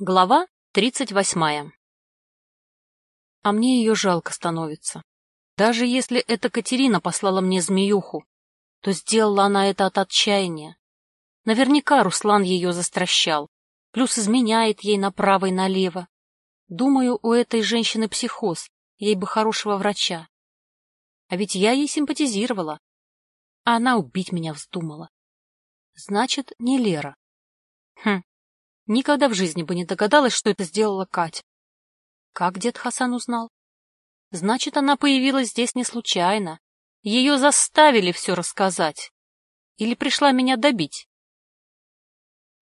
Глава тридцать восьмая А мне ее жалко становится. Даже если эта Катерина послала мне змеюху, то сделала она это от отчаяния. Наверняка Руслан ее застращал, плюс изменяет ей направо и налево. Думаю, у этой женщины психоз, ей бы хорошего врача. А ведь я ей симпатизировала, а она убить меня вздумала. Значит, не Лера. Никогда в жизни бы не догадалась, что это сделала Катя. Как дед Хасан узнал? Значит, она появилась здесь не случайно. Ее заставили все рассказать. Или пришла меня добить?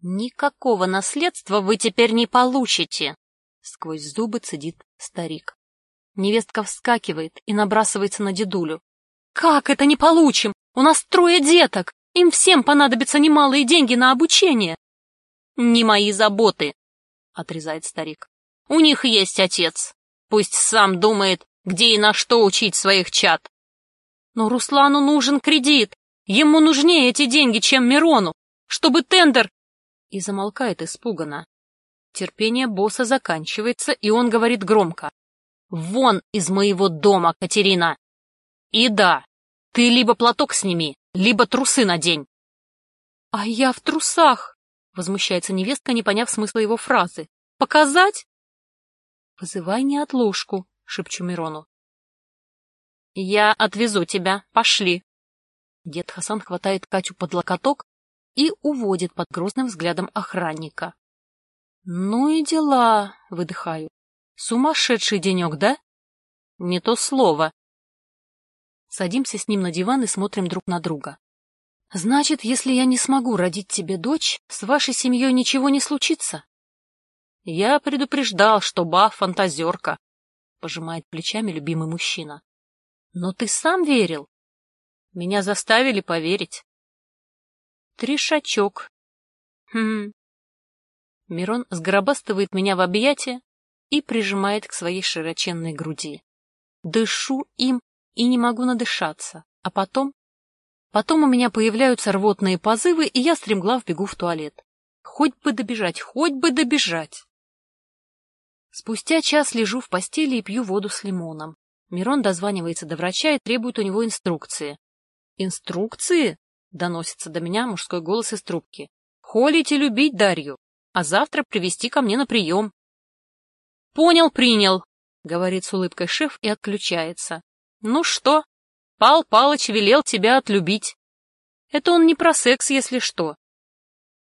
«Никакого наследства вы теперь не получите!» Сквозь зубы цедит старик. Невестка вскакивает и набрасывается на дедулю. «Как это не получим? У нас трое деток! Им всем понадобятся немалые деньги на обучение!» «Не мои заботы», — отрезает старик. «У них есть отец. Пусть сам думает, где и на что учить своих чад». «Но Руслану нужен кредит. Ему нужнее эти деньги, чем Мирону, чтобы тендер...» И замолкает испуганно. Терпение босса заканчивается, и он говорит громко. «Вон из моего дома, Катерина! И да, ты либо платок сними, либо трусы надень». «А я в трусах!» Возмущается невестка, не поняв смысла его фразы. «Показать?» «Вызывай неотложку», — шепчу Мирону. «Я отвезу тебя. Пошли». Дед Хасан хватает Катю под локоток и уводит под грозным взглядом охранника. «Ну и дела», — выдыхаю. «Сумасшедший денек, да?» «Не то слово». Садимся с ним на диван и смотрим друг на друга. Значит, если я не смогу родить тебе дочь, с вашей семьей ничего не случится? Я предупреждал, что Ба — фантазерка, — пожимает плечами любимый мужчина. Но ты сам верил. Меня заставили поверить. Тришачок. Хм. Мирон сгробастывает меня в объятия и прижимает к своей широченной груди. Дышу им и не могу надышаться, а потом Потом у меня появляются рвотные позывы, и я стремглав бегу в туалет. Хоть бы добежать, хоть бы добежать. Спустя час лежу в постели и пью воду с лимоном. Мирон дозванивается до врача и требует у него инструкции. «Инструкции?» — доносится до меня мужской голос из трубки. «Холить и любить Дарью, а завтра привести ко мне на прием». «Понял, принял», — говорит с улыбкой шеф и отключается. «Ну что, Пал Палыч велел тебя отлюбить. Это он не про секс, если что.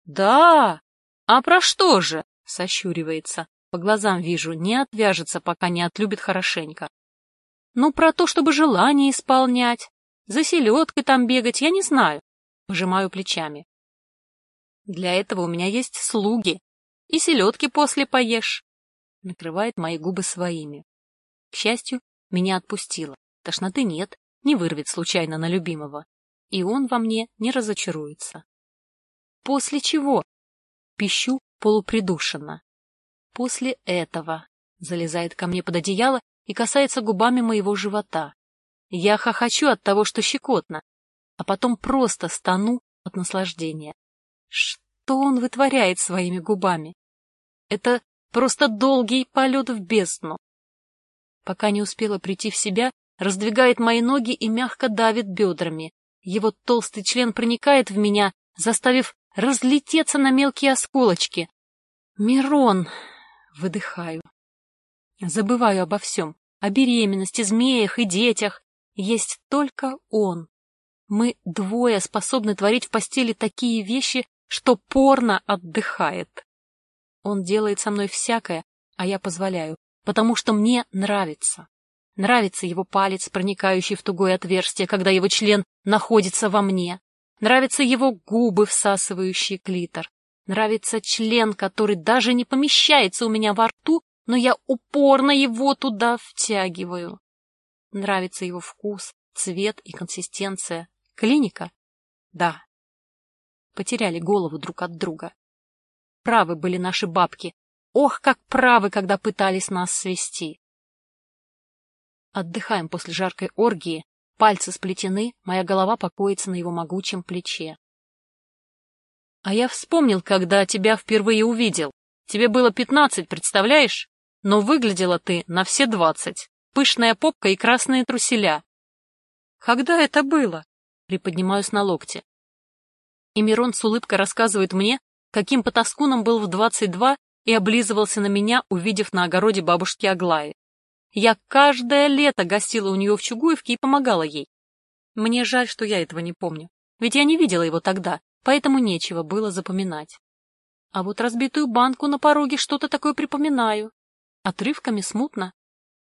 Да, а про что же? Сощуривается. По глазам вижу, не отвяжется, пока не отлюбит хорошенько. Ну, про то, чтобы желание исполнять. За селедкой там бегать, я не знаю. Пожимаю плечами. Для этого у меня есть слуги. И селедки после поешь. Накрывает мои губы своими. К счастью, меня отпустило. Тошноты нет, не вырвет случайно на любимого, и он во мне не разочаруется. После чего? Пищу полупридушенно. После этого залезает ко мне под одеяло и касается губами моего живота. Я хохочу от того, что щекотно, а потом просто стану от наслаждения. Что он вытворяет своими губами? Это просто долгий полет в бездну. Пока не успела прийти в себя, раздвигает мои ноги и мягко давит бедрами. Его толстый член проникает в меня, заставив разлететься на мелкие осколочки. «Мирон!» — выдыхаю. Забываю обо всем, о беременности, змеях и детях. Есть только он. Мы двое способны творить в постели такие вещи, что порно отдыхает. Он делает со мной всякое, а я позволяю, потому что мне нравится. Нравится его палец, проникающий в тугое отверстие, когда его член находится во мне. Нравятся его губы, всасывающие клитор. Нравится член, который даже не помещается у меня во рту, но я упорно его туда втягиваю. Нравится его вкус, цвет и консистенция. Клиника? Да. Потеряли голову друг от друга. Правы были наши бабки. Ох, как правы, когда пытались нас свести. Отдыхаем после жаркой оргии, пальцы сплетены, моя голова покоится на его могучем плече. — А я вспомнил, когда тебя впервые увидел, Тебе было пятнадцать, представляешь? Но выглядела ты на все двадцать. Пышная попка и красные труселя. Когда это было? Приподнимаюсь на локте. И Мирон с улыбкой рассказывает мне, каким потаскуном был в двадцать два и облизывался на меня, увидев на огороде бабушки Аглаи. Я каждое лето гостила у нее в Чугуевке и помогала ей. Мне жаль, что я этого не помню, ведь я не видела его тогда, поэтому нечего было запоминать. А вот разбитую банку на пороге что-то такое припоминаю. Отрывками смутно.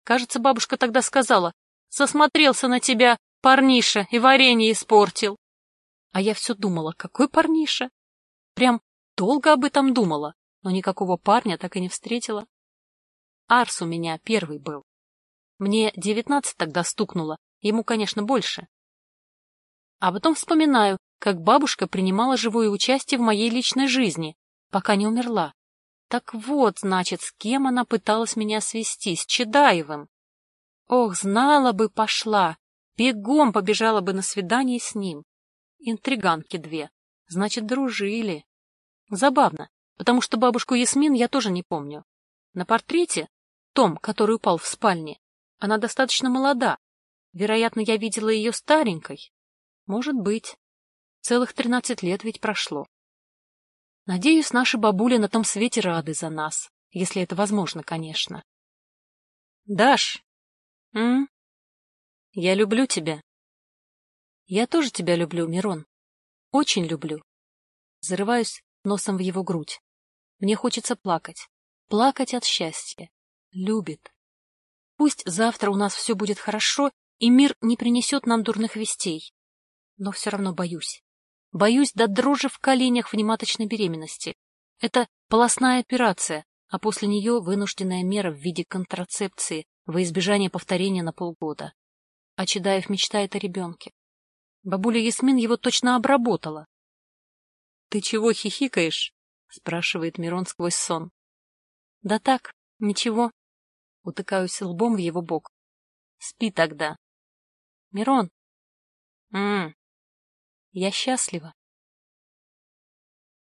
Кажется, бабушка тогда сказала, «Сосмотрелся на тебя, парниша, и варенье испортил». А я все думала, какой парниша? Прям долго об этом думала, но никакого парня так и не встретила. Арс у меня первый был. Мне девятнадцать тогда стукнуло, ему, конечно, больше. А потом вспоминаю, как бабушка принимала живое участие в моей личной жизни, пока не умерла. Так вот, значит, с кем она пыталась меня свести, с Чедаевым. Ох, знала бы, пошла, бегом побежала бы на свидание с ним. Интриганки две, значит, дружили. Забавно, потому что бабушку Ясмин я тоже не помню. На портрете, том, который упал в спальне, она достаточно молода. Вероятно, я видела ее старенькой. Может быть. Целых тринадцать лет ведь прошло. Надеюсь, наши бабули на том свете рады за нас, если это возможно, конечно. Даш, м? Я люблю тебя. Я тоже тебя люблю, Мирон. Очень люблю. Зарываюсь носом в его грудь. Мне хочется плакать. Плакать от счастья. Любит. Пусть завтра у нас все будет хорошо, и мир не принесет нам дурных вестей. Но все равно боюсь. Боюсь до дрожи в коленях внематочной беременности. Это полостная операция, а после нее вынужденная мера в виде контрацепции во избежание повторения на полгода. А Чедаев мечтает о ребенке. Бабуля Ясмин его точно обработала. — Ты чего хихикаешь? — спрашивает Мирон сквозь сон. — Да так, ничего. Утыкаюсь лбом в его бок. — Спи тогда. — Мирон. — М, я счастлива.